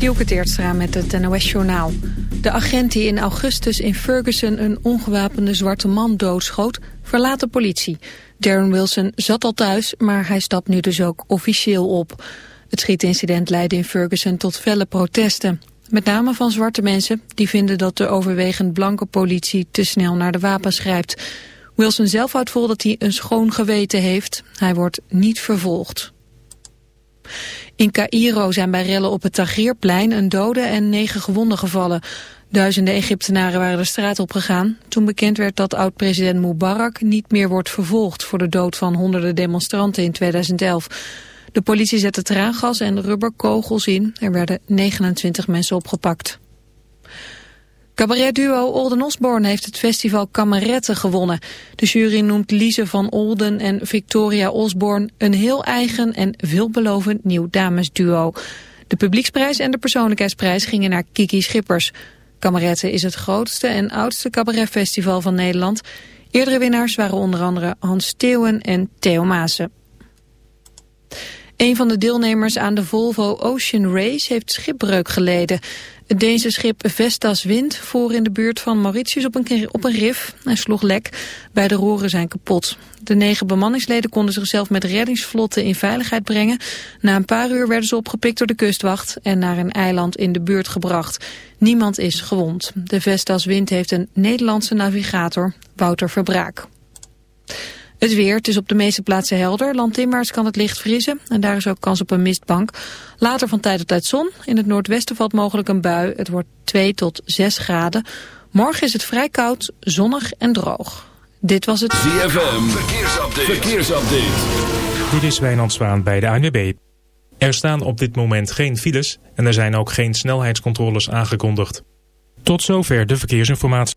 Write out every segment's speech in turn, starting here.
Dielke Teertstra met het NOS-journaal. De agent die in augustus in Ferguson een ongewapende zwarte man doodschoot... verlaat de politie. Darren Wilson zat al thuis, maar hij stapt nu dus ook officieel op. Het schietincident leidde in Ferguson tot felle protesten. Met name van zwarte mensen die vinden dat de overwegend blanke politie... te snel naar de wapens grijpt. Wilson zelf houdt vol dat hij een schoon geweten heeft. Hij wordt niet vervolgd. In Cairo zijn bij rellen op het Tahrirplein een dode en negen gewonden gevallen. Duizenden Egyptenaren waren de straat op gegaan toen bekend werd dat oud-president Mubarak niet meer wordt vervolgd voor de dood van honderden demonstranten in 2011. De politie zette traangas en rubberkogels in. Er werden 29 mensen opgepakt. Cabaretduo Olden Osborne heeft het festival Kameretten gewonnen. De jury noemt Lise van Olden en Victoria Osborne een heel eigen en veelbelovend nieuw damesduo. De publieksprijs en de persoonlijkheidsprijs gingen naar Kiki Schippers. Kameretten is het grootste en oudste cabaretfestival van Nederland. Eerdere winnaars waren onder andere Hans Steeuwen en Theo Maassen. Een van de deelnemers aan de Volvo Ocean Race heeft schipbreuk geleden. Deense schip Vestas Wind voer in de buurt van Mauritius op een, op een rif. Hij sloeg lek. Beide roeren zijn kapot. De negen bemanningsleden konden zichzelf met reddingsvlotten in veiligheid brengen. Na een paar uur werden ze opgepikt door de kustwacht en naar een eiland in de buurt gebracht. Niemand is gewond. De Vestas Wind heeft een Nederlandse navigator, Wouter Verbraak. Het weer, het is op de meeste plaatsen helder. Landinwaarts kan het licht vriezen en daar is ook kans op een mistbank. Later van tijd tot tijd zon. In het noordwesten valt mogelijk een bui. Het wordt 2 tot 6 graden. Morgen is het vrij koud, zonnig en droog. Dit was het ZFM Verkeersupdate. Verkeersupdate. Dit is Wijnand Zwaan bij de ANWB. Er staan op dit moment geen files en er zijn ook geen snelheidscontroles aangekondigd. Tot zover de verkeersinformatie.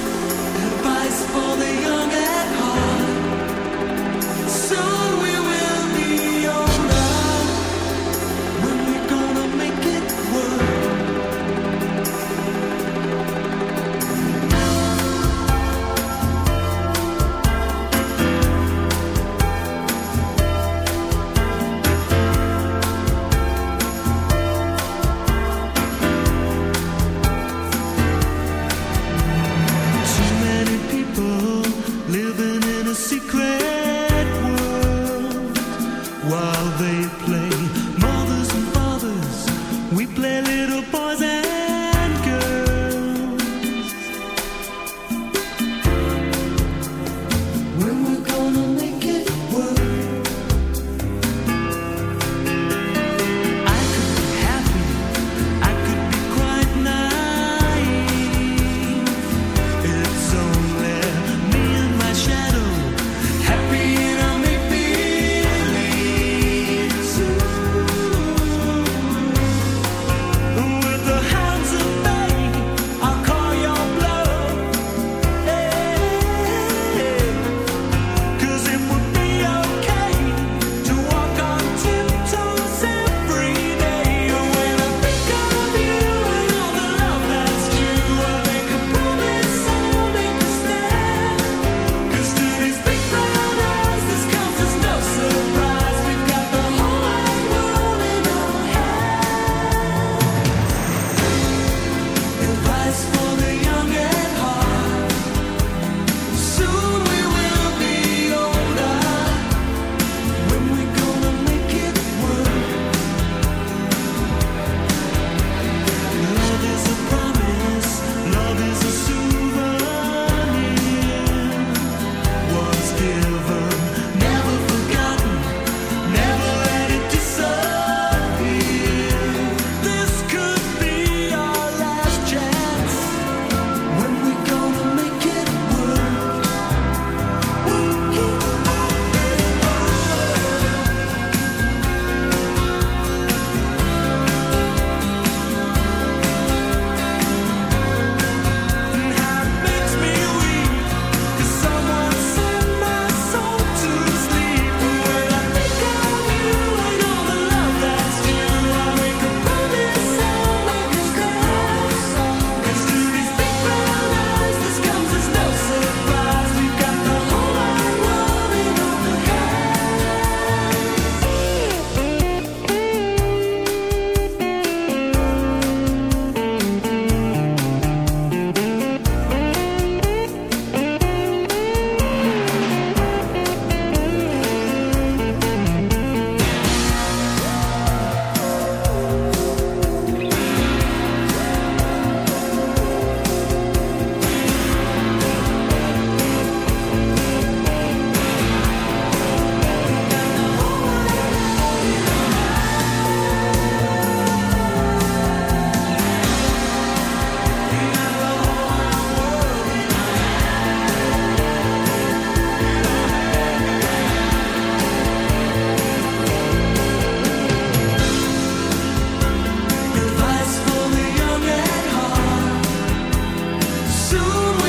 Soon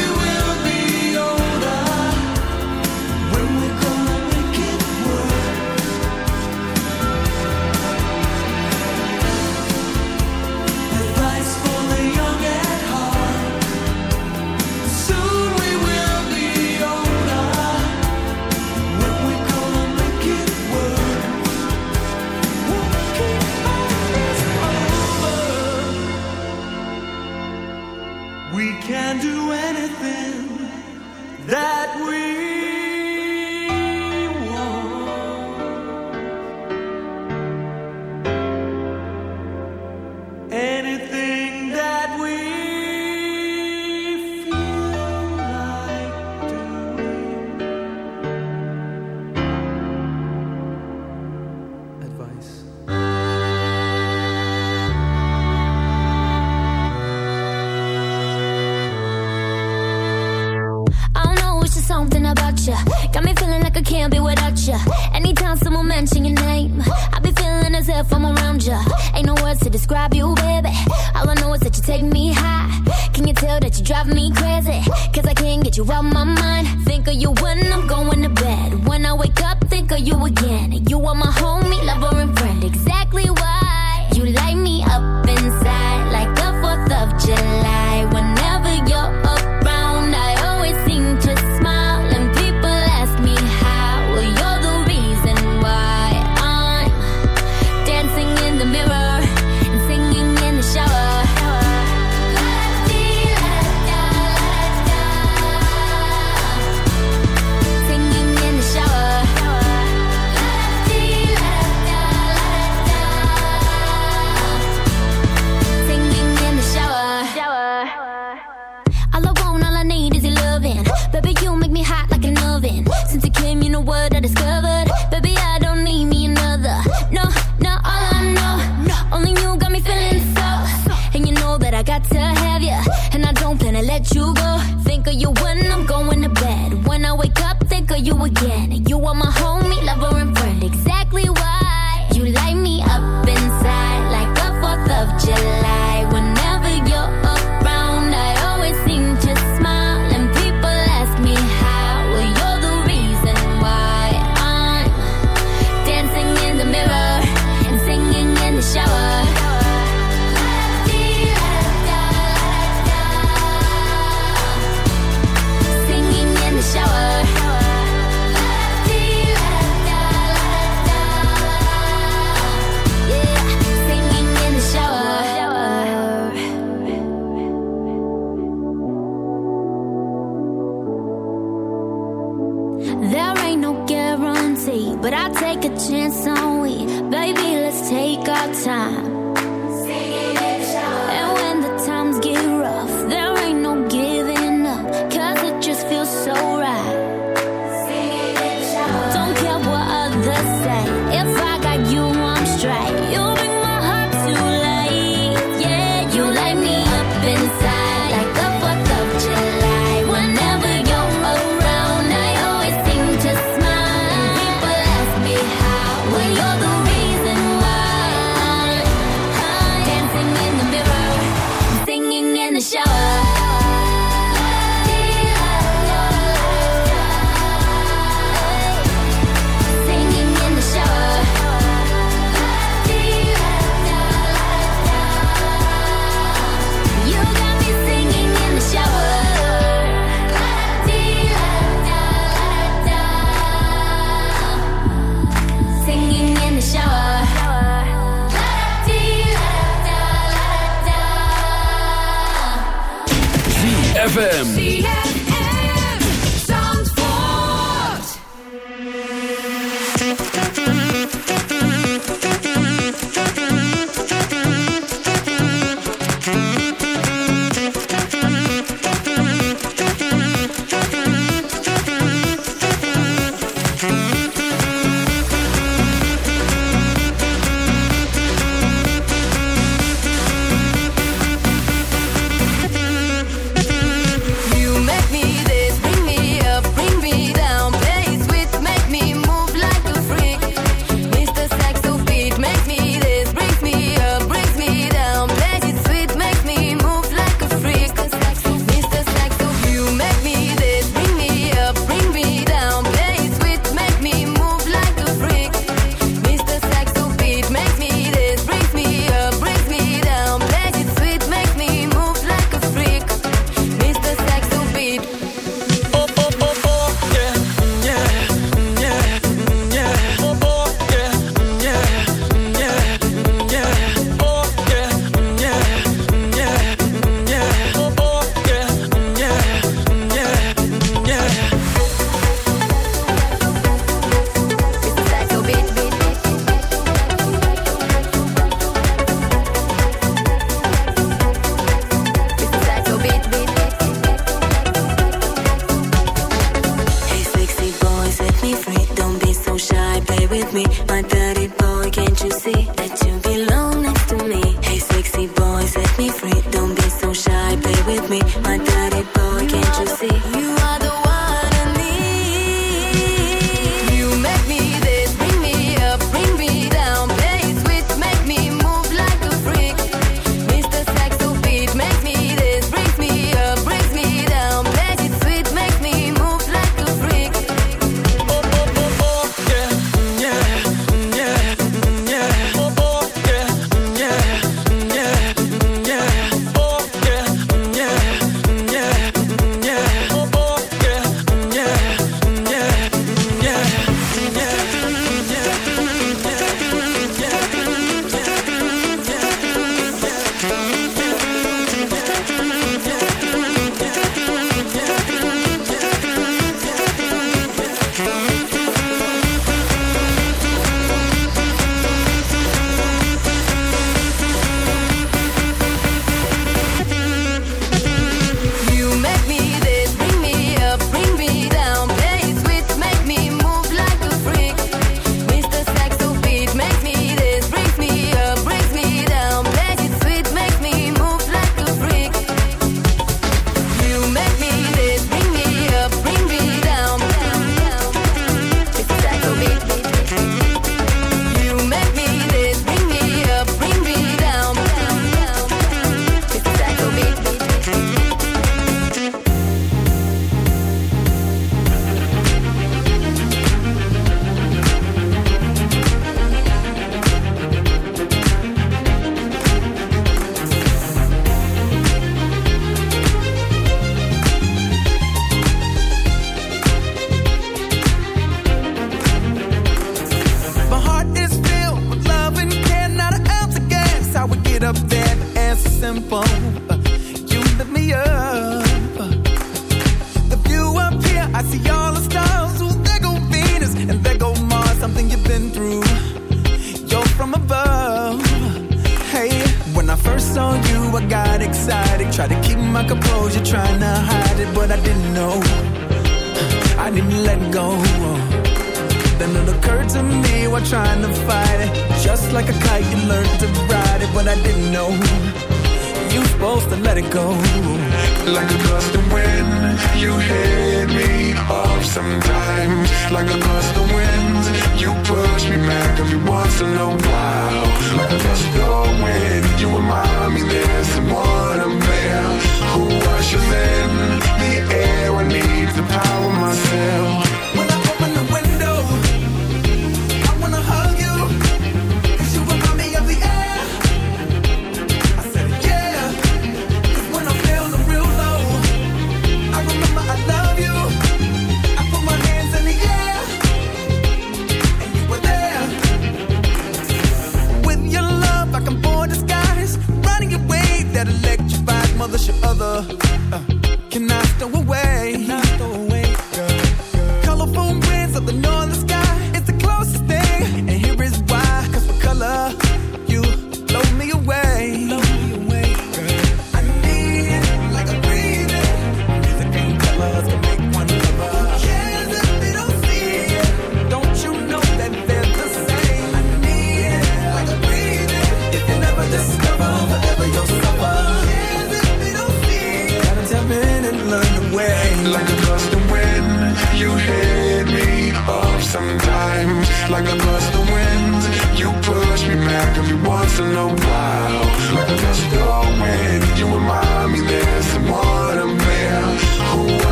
go.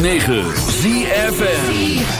106.9 ZFN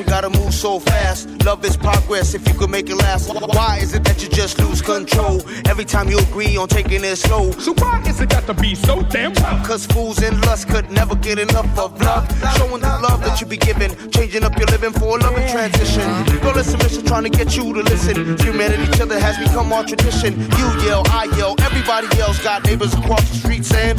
Emotion gotta move so fast? Love is progress if you could make it last. Why is it that you just lose control every time you agree on taking it slow? So why is it got to be so damn tough? Cause fools in lust could never get enough of love. Showing the love that you be giving, changing up your living for a loving transition. It's a mission trying to get you to listen. Humanity, each other has become our tradition. You yell, I yell, everybody else got neighbors across the street saying,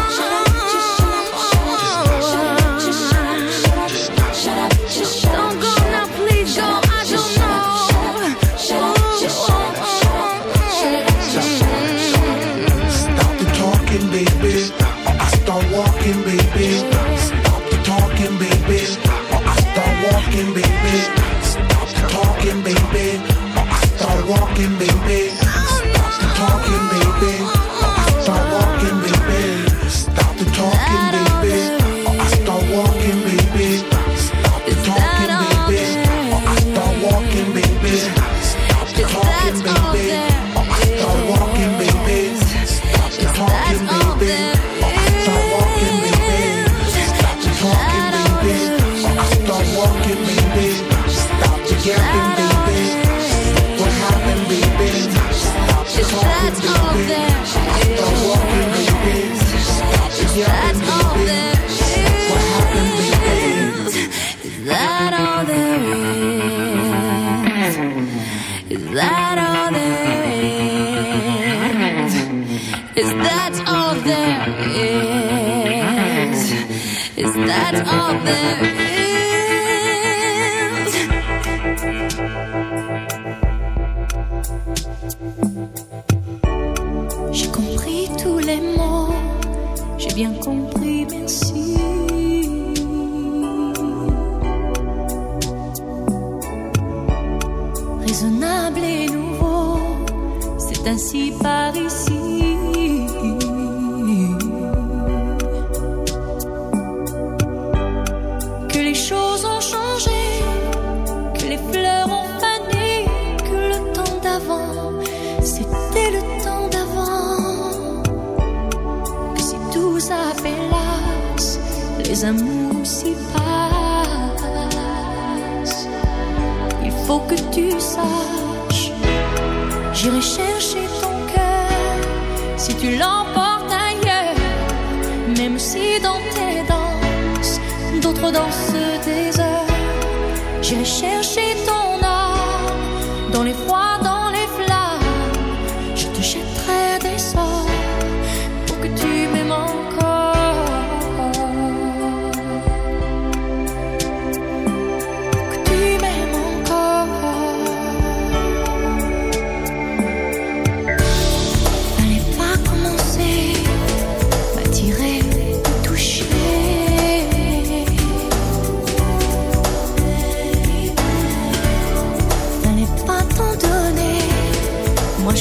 up there.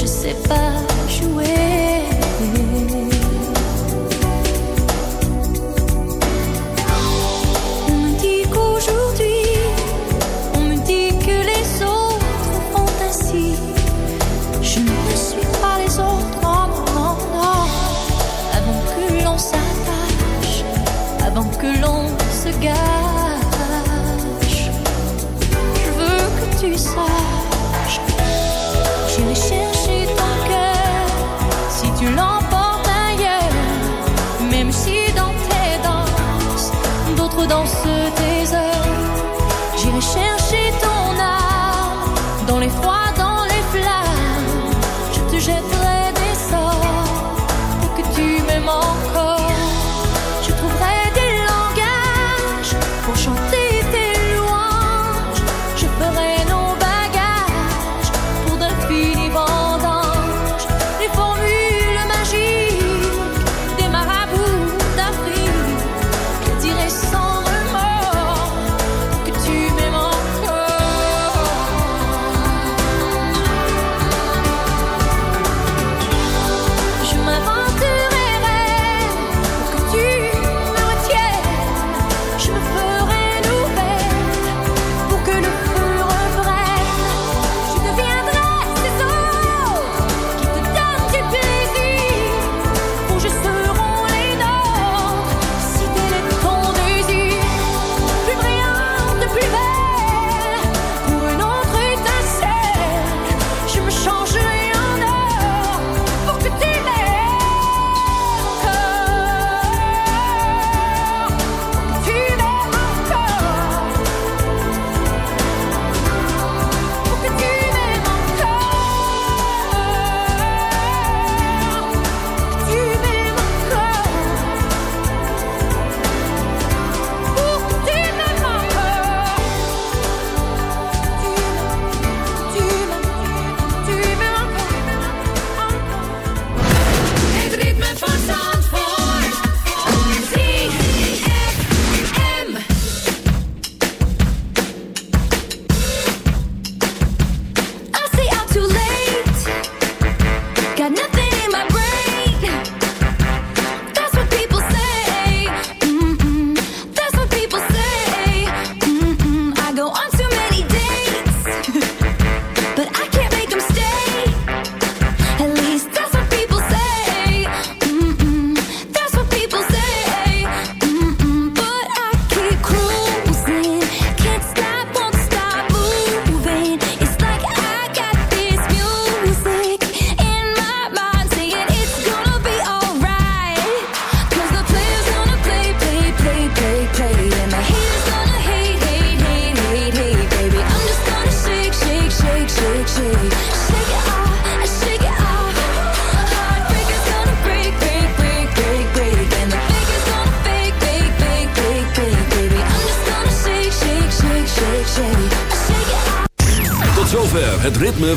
je sais pas jouer. On me dit qu'aujourd'hui, on me dit que les autres font ainsi. Je ne suis pas les autres, non, non. Avant que l'on s'attache, avant que l'on se gâche, je veux que tu saches.